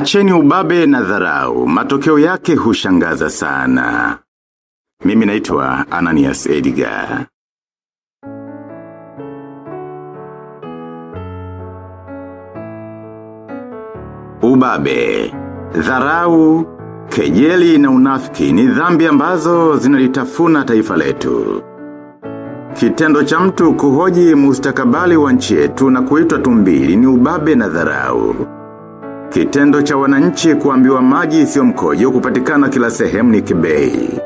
Acheni ubabe na dharau, matokeo yake hushangaza sana. Mimi naitwa Ananias Edgar. Ubabe, dharau, kejeli na unafiki ni dhambi ambazo zinalitafuna taifa letu. Kitendo cha mtu kuhoji mustakabali wa nchi yetu na kuitwa tumbili ni ubabe na dharau. Kitendo cha wananchi kuambiwa maji sio mkojo kupatikana kila sehemu ni kibei.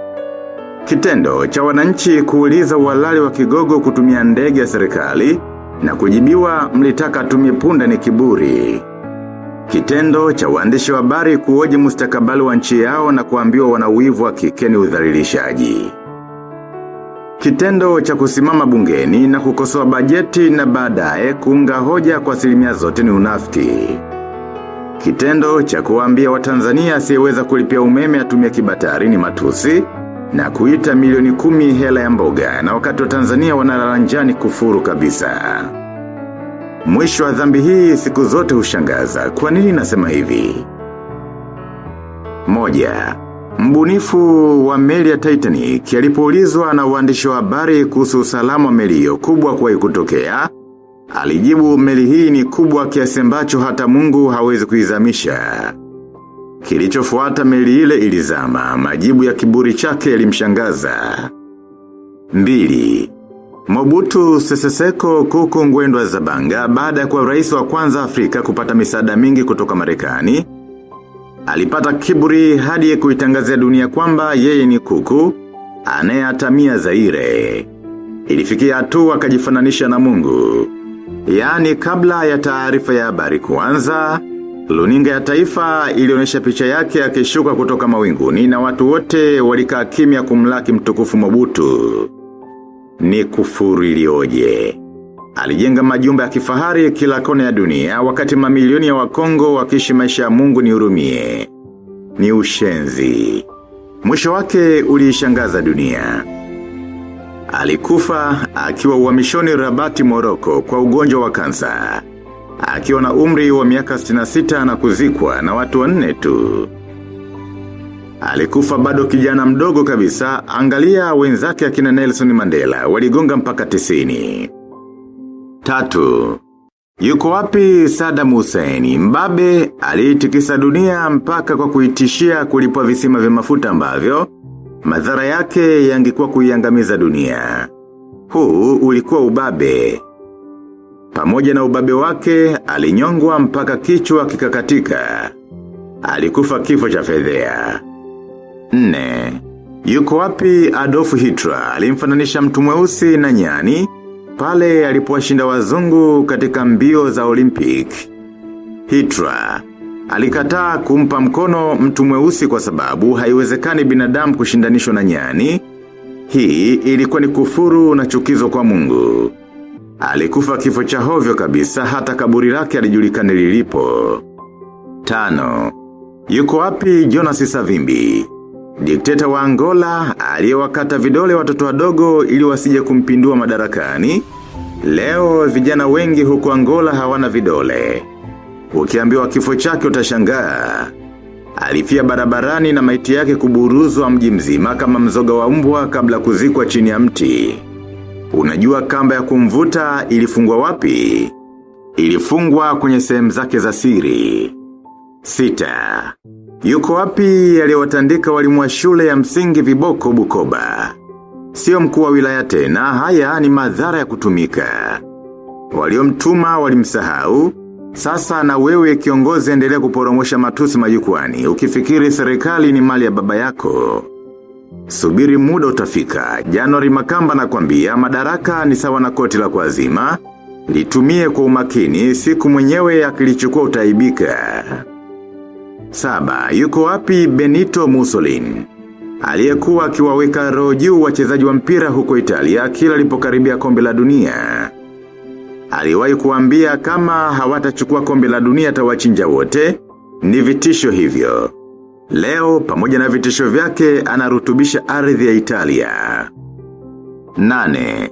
Kitendo cha wananchi kuuliza walali wa kigogo kutumia ndege ya serikali na kujibiwa mlitaka tumie punda ni kiburi. Kitendo cha waandishi wa habari kuoji mustakabali wa nchi yao na kuambiwa wanawivu wa kikeni udhalilishaji. Kitendo cha kusimama bungeni na kukosoa bajeti na baadaye kuunga hoja kwa asilimia zote ni unafiki. Kitendo cha kuambia watanzania asiyeweza kulipia umeme atumia kibatari ni matusi na kuita milioni kumi hela ya mboga na wakati wa Tanzania wanalala njani kufuru kabisa. Mwisho wa dhambi hii siku zote hushangaza. Kwa nini nasema hivi? Moja, mbunifu wa meli ya Titanic alipoulizwa na uandishi wa habari kuhusu usalama wa meli hiyo kubwa kwa kutokea, alijibu meli hii ni kubwa kiasi ambacho hata Mungu hawezi kuizamisha. Kilichofuata meli ile ilizama, majibu ya kiburi chake yalimshangaza. Mbili, Mobutu Seseseko kuku ngwendwa zabanga baada ya kuwa rais wa kwanza Afrika kupata misaada mingi kutoka Marekani alipata kiburi hadi kuitangazia dunia kwamba yeye ni kuku, anayeatamia zaire. Ilifikia hatua akajifananisha na mungu. Yaani kabla ya taarifa ya habari kuanza, luninga ya taifa ilionyesha picha yake akishuka kutoka mawinguni na watu wote walikaa kimya kumlaki mtukufu Mobutu. Ni kufuru ilioje. Alijenga majumba ya kifahari kila kona ya dunia wakati mamilioni ya wakongo wakiishi maisha ya mungu ni urumie. Ni ushenzi. Mwisho wake uliishangaza dunia. Alikufa akiwa uhamishoni rabati moroko kwa ugonjwa wa kansa. Akiwa na umri wa miaka 66 na kuzikwa na watu wanne tu. Alikufa bado kijana mdogo kabisa, angalia wenzake akina Nelson Mandela, waligonga mpaka tisini. Tatu. Yuko wapi Saddam Hussein? Mbabe aliitikisa dunia mpaka kwa kuitishia kulipwa visima vya mafuta ambavyo, madhara yake yangekuwa kuiangamiza dunia. Huu ulikuwa ubabe. Pamoja na ubabe wake, alinyongwa mpaka kichwa kikakatika. Alikufa kifo cha fedhea. Nne. Yuko wapi Adolf Hitler? Alimfananisha mtu mweusi na nyani, pale alipowashinda wazungu katika mbio za Olympic. Hitler alikataa kumpa mkono mtu mweusi kwa sababu haiwezekani binadamu kushindanishwa na nyani. Hii ilikuwa ni kufuru na chukizo kwa mungu. Alikufa kifo cha hovyo kabisa hata kaburi lake alijulikana lilipo. Tano. Yuko wapi Jonas Savimbi? Dikteta wa Angola aliyewakata vidole watoto wadogo ili wasije kumpindua madarakani. Leo vijana wengi huku Angola hawana vidole. Ukiambiwa kifo chake utashangaa. Alifia barabarani na maiti yake kuburuzwa mji mzima kama mzoga wa mbwa kabla kuzikwa chini ya mti. Unajua kamba ya kumvuta ilifungwa wapi? Ilifungwa kwenye sehemu zake za siri. Sita. Yuko wapi aliyewatandika walimu wa shule ya msingi viboko bukoba. Sio mkuu wa wilaya tena, haya ni madhara ya kutumika. Waliomtuma walimsahau, sasa na wewe kiongozi endelea kuporomosha matusi majukwani, ukifikiri serikali ni mali ya baba yako. Subiri muda utafika, Januari makamba na kwambia madaraka ni sawa na koti la kwazima litumie kwa umakini siku mwenyewe akilichukua utaibika. Saba, yuko wapi Benito Mussolini? Aliyekuwa akiwaweka roho juu wachezaji wa mpira huko Italia kila lipokaribia kombe la dunia. Aliwahi kuambia kama hawatachukua kombe la dunia tawachinja wote, ni vitisho hivyo. Leo, pamoja na vitisho vyake, anarutubisha ardhi ya Italia. Nane,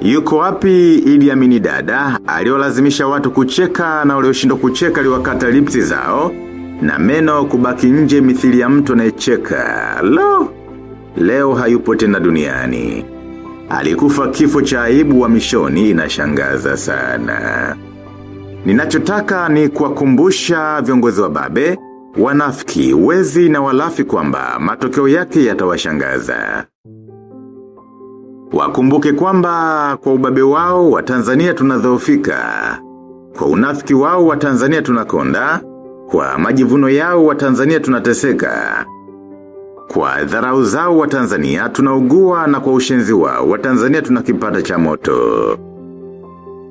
yuko wapi ili amini dada, aliolazimisha watu kucheka na walioshindwa kucheka liwakata lipsi zao, na meno kubaki nje mithili ya mtu anayecheka. Lo, leo hayupo tena duniani. Alikufa kifo cha aibu wa mishoni inashangaza sana. Ninachotaka ni kuwakumbusha viongozi wa babe, wanafiki, wezi na walafi kwamba matokeo yake yatawashangaza. Wakumbuke kwamba kwa ubabe wao wa Tanzania tunadhoofika. Kwa unafiki wao wa Tanzania tunakonda, kwa majivuno yao wa Tanzania tunateseka. Kwa dharau zao wa Tanzania tunaugua na kwa ushenzi wao wa Tanzania tunakipata cha moto.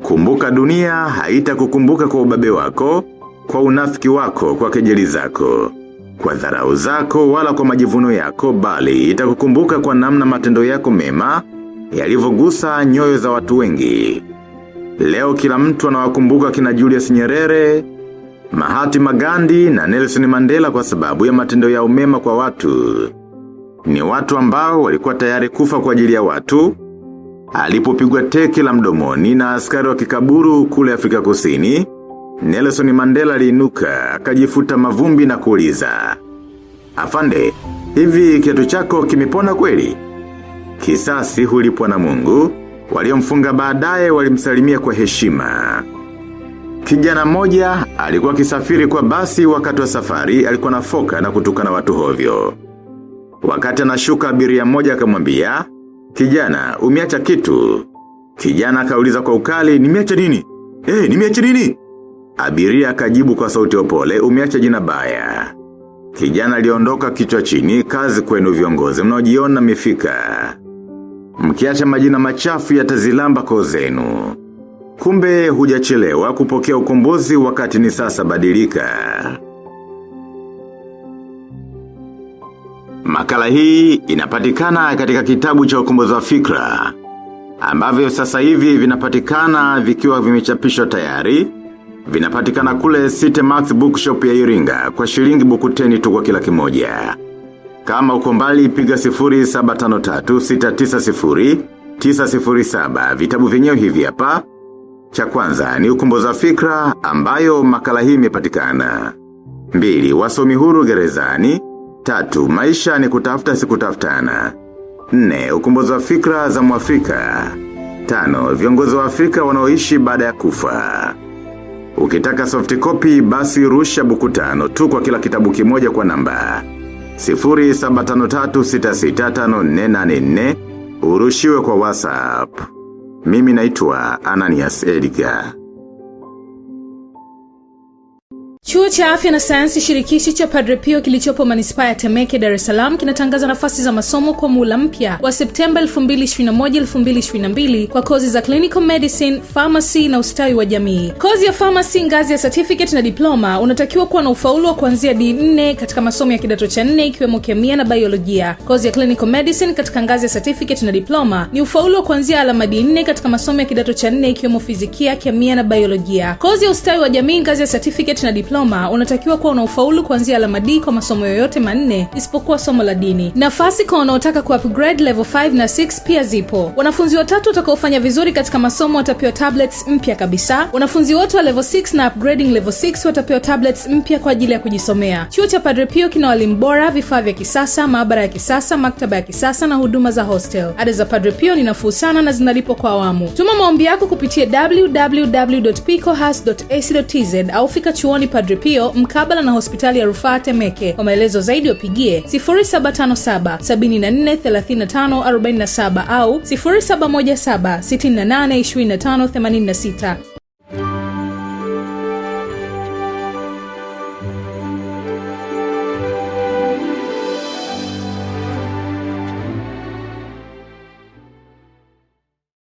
Kumbuka dunia haita kukumbuka kwa ubabe wako, kwa unafiki wako, kwa kejeli zako. Kwa dharau zako wala kwa majivuno yako bali itakukumbuka kwa namna matendo yako mema yalivyogusa nyoyo za watu wengi. Leo kila mtu anawakumbuka kina Julius Nyerere, Mahatma Gandhi na Nelson Mandela kwa sababu ya matendo ya umema kwa watu. Ni watu ambao walikuwa tayari kufa kwa ajili ya watu. Alipopigwa teke la mdomoni na askari wa kikaburu kule Afrika Kusini, Nelson Mandela aliinuka, akajifuta mavumbi na kuuliza. Afande, hivi kiatu chako kimepona kweli? Kisasi hulipwa na mungu, waliomfunga baadaye walimsalimia kwa heshima. Kijana mmoja alikuwa kisafiri kwa basi wakati wa safari alikuwa na foka na kutuka na watu hovyo. Wakati anashuka abiria mmoja akamwambia, kijana umeacha kitu. Kijana akauliza kwa ukali, nimeacha nini? Eh, hey, nimeacha nini? Abiria akajibu kwa sauti opole umeacha jina baya. Kijana aliondoka kichwa chini, kazi kwenu viongozi, mnaojiona mifika. Mkiacha majina machafu yatazilamba koo zenu. Kumbe hujachelewa kupokea ukombozi wakati ni sasa badilika. Makala hii inapatikana katika kitabu cha ukombozi wa fikra. Ambavyo sasa hivi vinapatikana vikiwa vimechapishwa tayari. Vinapatikana kule City Max Bookshop ya Iringa kwa shilingi buku teni tu kwa kila kimoja. Kama uko mbali piga 0753-690-907 vitabu vyenyewe hivi hapa. Cha kwanza ni ukumboza fikra ambayo makala hii imepatikana. Mbili, wasomi huru gerezani. Tatu, maisha ni kutafuta si kutaftana. Nne, ukumboza fikra za mwafrika. Tano, viongozi wa Afrika wanaoishi baada ya kufa. Ukitaka soft copy basi rusha buku tano tu kwa kila kitabu kimoja kwa namba. 0753665484 urushiwe kwa WhatsApp. Mimi naitwa Ananias Edgar. Chuo cha Afya na Sayansi Shirikishi cha Padre Pio kilichopo manispaa ya Temeke, Dar es Salaam kinatangaza nafasi za masomo kwa muula mpya wa Septemba 2021-2022 kwa kozi za clinical medicine, pharmacy na ustawi wa jamii. Kozi ya pharmacy ngazi ya certificate na diploma unatakiwa kuwa na ufaulu wa kuanzia D4 katika masomo ya kidato cha 4 ikiwemo kemia na biolojia. Kozi ya clinical medicine katika ngazi ya certificate na diploma ni ufaulu wa kuanzia alama D4 katika masomo ya kidato cha 4 ikiwemo fizikia, kemia na biolojia. Kozi ya ustawi wa jamii ngazi ya certificate na diploma unatakiwa kuwa una ufaulu kuanzia alama D kwa masomo yoyote manne isipokuwa somo la dini. Nafasi kwa wanaotaka ku upgrade level 5 na 6 pia zipo. Wanafunzi watatu watakaofanya vizuri katika masomo watapewa tablets mpya kabisa. Wanafunzi wote wa level 6 na upgrading level 6 watapewa tablets mpya kwa ajili ya kujisomea. Chuo cha Padre Pio kina walimu bora, vifaa vya kisasa, maabara ya kisasa, maktaba ya kisasa na huduma za hostel. Ada za Padre Pio ni nafuu sana na zinalipwa kwa awamu. Tuma maombi yako kupitia www.picohas.ac.tz au fika chuoni Padre Pio mkabala na hospitali ya rufaa Temeke. Kwa maelezo zaidi wapigie 0757 743547 au 0717 682586.